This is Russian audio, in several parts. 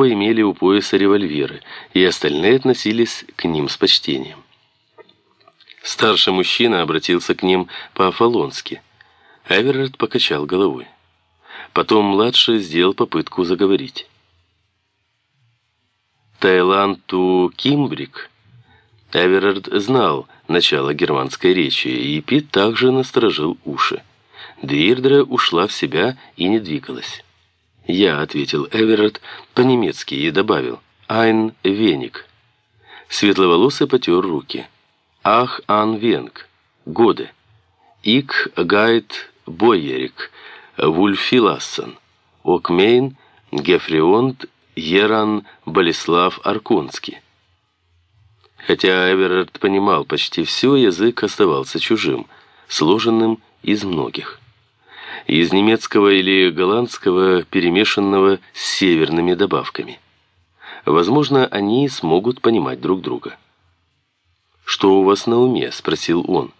Оба имели у пояса револьверы, и остальные относились к ним с почтением. Старший мужчина обратился к ним по-афалонски. Эверард покачал головой. Потом младший сделал попытку заговорить. Таиланд ту Кимбрик. Эверард знал начало германской речи, и Пит также насторожил уши. Дейрдра ушла в себя и не двигалась. «Я», — ответил Эверард по-немецки и добавил, «Айн Веник». Светловолосый потер руки. «Ах, Ан Венг. Годы. Ик Гайд Бойерик. Вульфилассен. Окмейн Гефрионд Еран Болеслав Арконский». Хотя Эверард понимал почти все, язык оставался чужим, сложенным из многих из немецкого или голландского, перемешанного с северными добавками. Возможно, они смогут понимать друг друга. «Что у вас на уме?» – спросил он.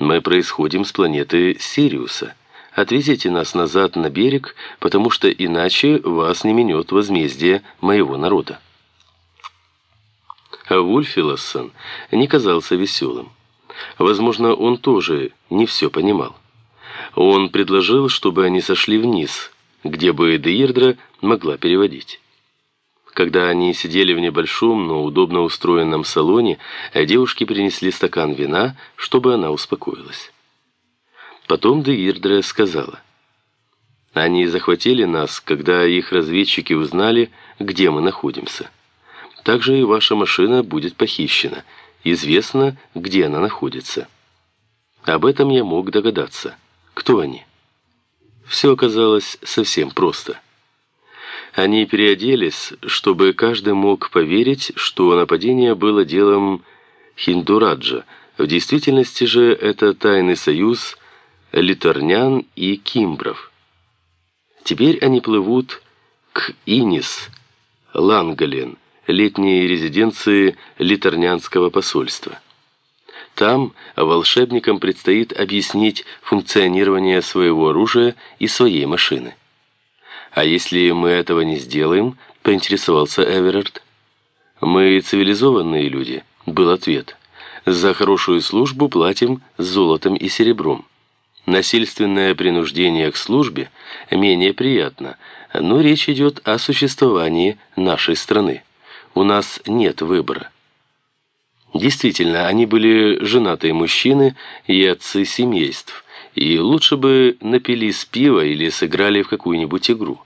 «Мы происходим с планеты Сириуса. Отвезите нас назад на берег, потому что иначе вас не минет возмездие моего народа». А Вульфилоссон не казался веселым. Возможно, он тоже не все понимал. Он предложил, чтобы они сошли вниз, где бы Деирдра могла переводить. Когда они сидели в небольшом, но удобно устроенном салоне, девушки принесли стакан вина, чтобы она успокоилась. Потом Деирдра сказала, «Они захватили нас, когда их разведчики узнали, где мы находимся. Также и ваша машина будет похищена. Известно, где она находится». Об этом я мог догадаться. Кто они? Все оказалось совсем просто. Они переоделись, чтобы каждый мог поверить, что нападение было делом Хиндураджа. В действительности же это тайный союз литарнян и кимбров. Теперь они плывут к Инис, Лангален, летней резиденции литарнянского посольства. Там волшебникам предстоит объяснить функционирование своего оружия и своей машины. «А если мы этого не сделаем?» – поинтересовался Эверард. «Мы цивилизованные люди», – был ответ. «За хорошую службу платим золотом и серебром. Насильственное принуждение к службе менее приятно, но речь идет о существовании нашей страны. У нас нет выбора». Действительно, они были женатые мужчины и отцы семейств, и лучше бы напились пива или сыграли в какую-нибудь игру.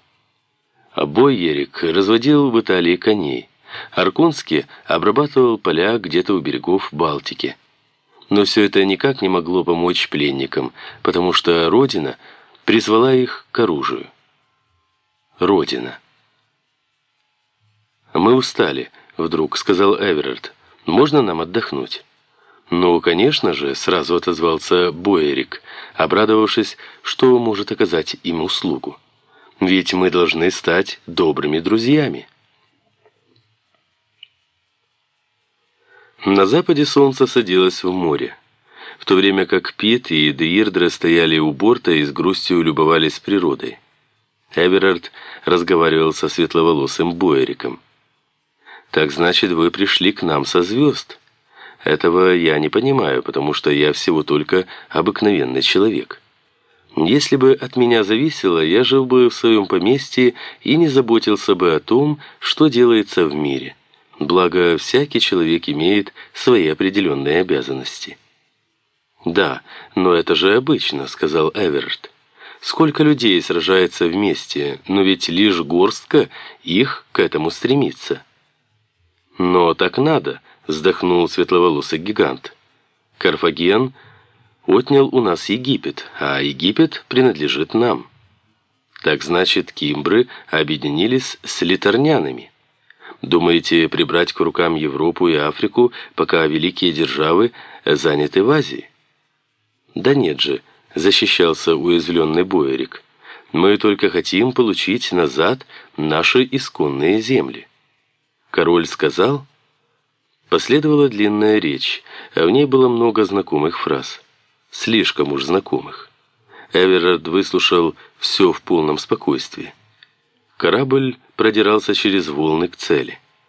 Бойерик разводил в Италии коней. Арконский обрабатывал поля где-то у берегов Балтики. Но все это никак не могло помочь пленникам, потому что Родина призвала их к оружию. Родина. «Мы устали», — вдруг сказал Эверард. Можно нам отдохнуть?» «Ну, конечно же», — сразу отозвался Боерик, обрадовавшись, что может оказать им услугу. «Ведь мы должны стать добрыми друзьями». На западе солнце садилось в море, в то время как Пит и Деирдра стояли у борта и с грустью любовались природой. Эверард разговаривал со светловолосым Боериком. «Так значит, вы пришли к нам со звезд?» «Этого я не понимаю, потому что я всего только обыкновенный человек. Если бы от меня зависело, я жил бы в своем поместье и не заботился бы о том, что делается в мире. Благо, всякий человек имеет свои определенные обязанности». «Да, но это же обычно», — сказал Эверетт. «Сколько людей сражается вместе, но ведь лишь горстка их к этому стремится». «Но так надо», — вздохнул светловолосый гигант. «Карфаген отнял у нас Египет, а Египет принадлежит нам». Так значит, кимбры объединились с литарнянами. Думаете прибрать к рукам Европу и Африку, пока великие державы заняты в Азии? Да нет же, защищался уязвленный Боерик. Мы только хотим получить назад наши исконные земли. Король сказал... Последовала длинная речь, а в ней было много знакомых фраз. Слишком уж знакомых. Эверард выслушал все в полном спокойствии. Корабль продирался через волны к цели.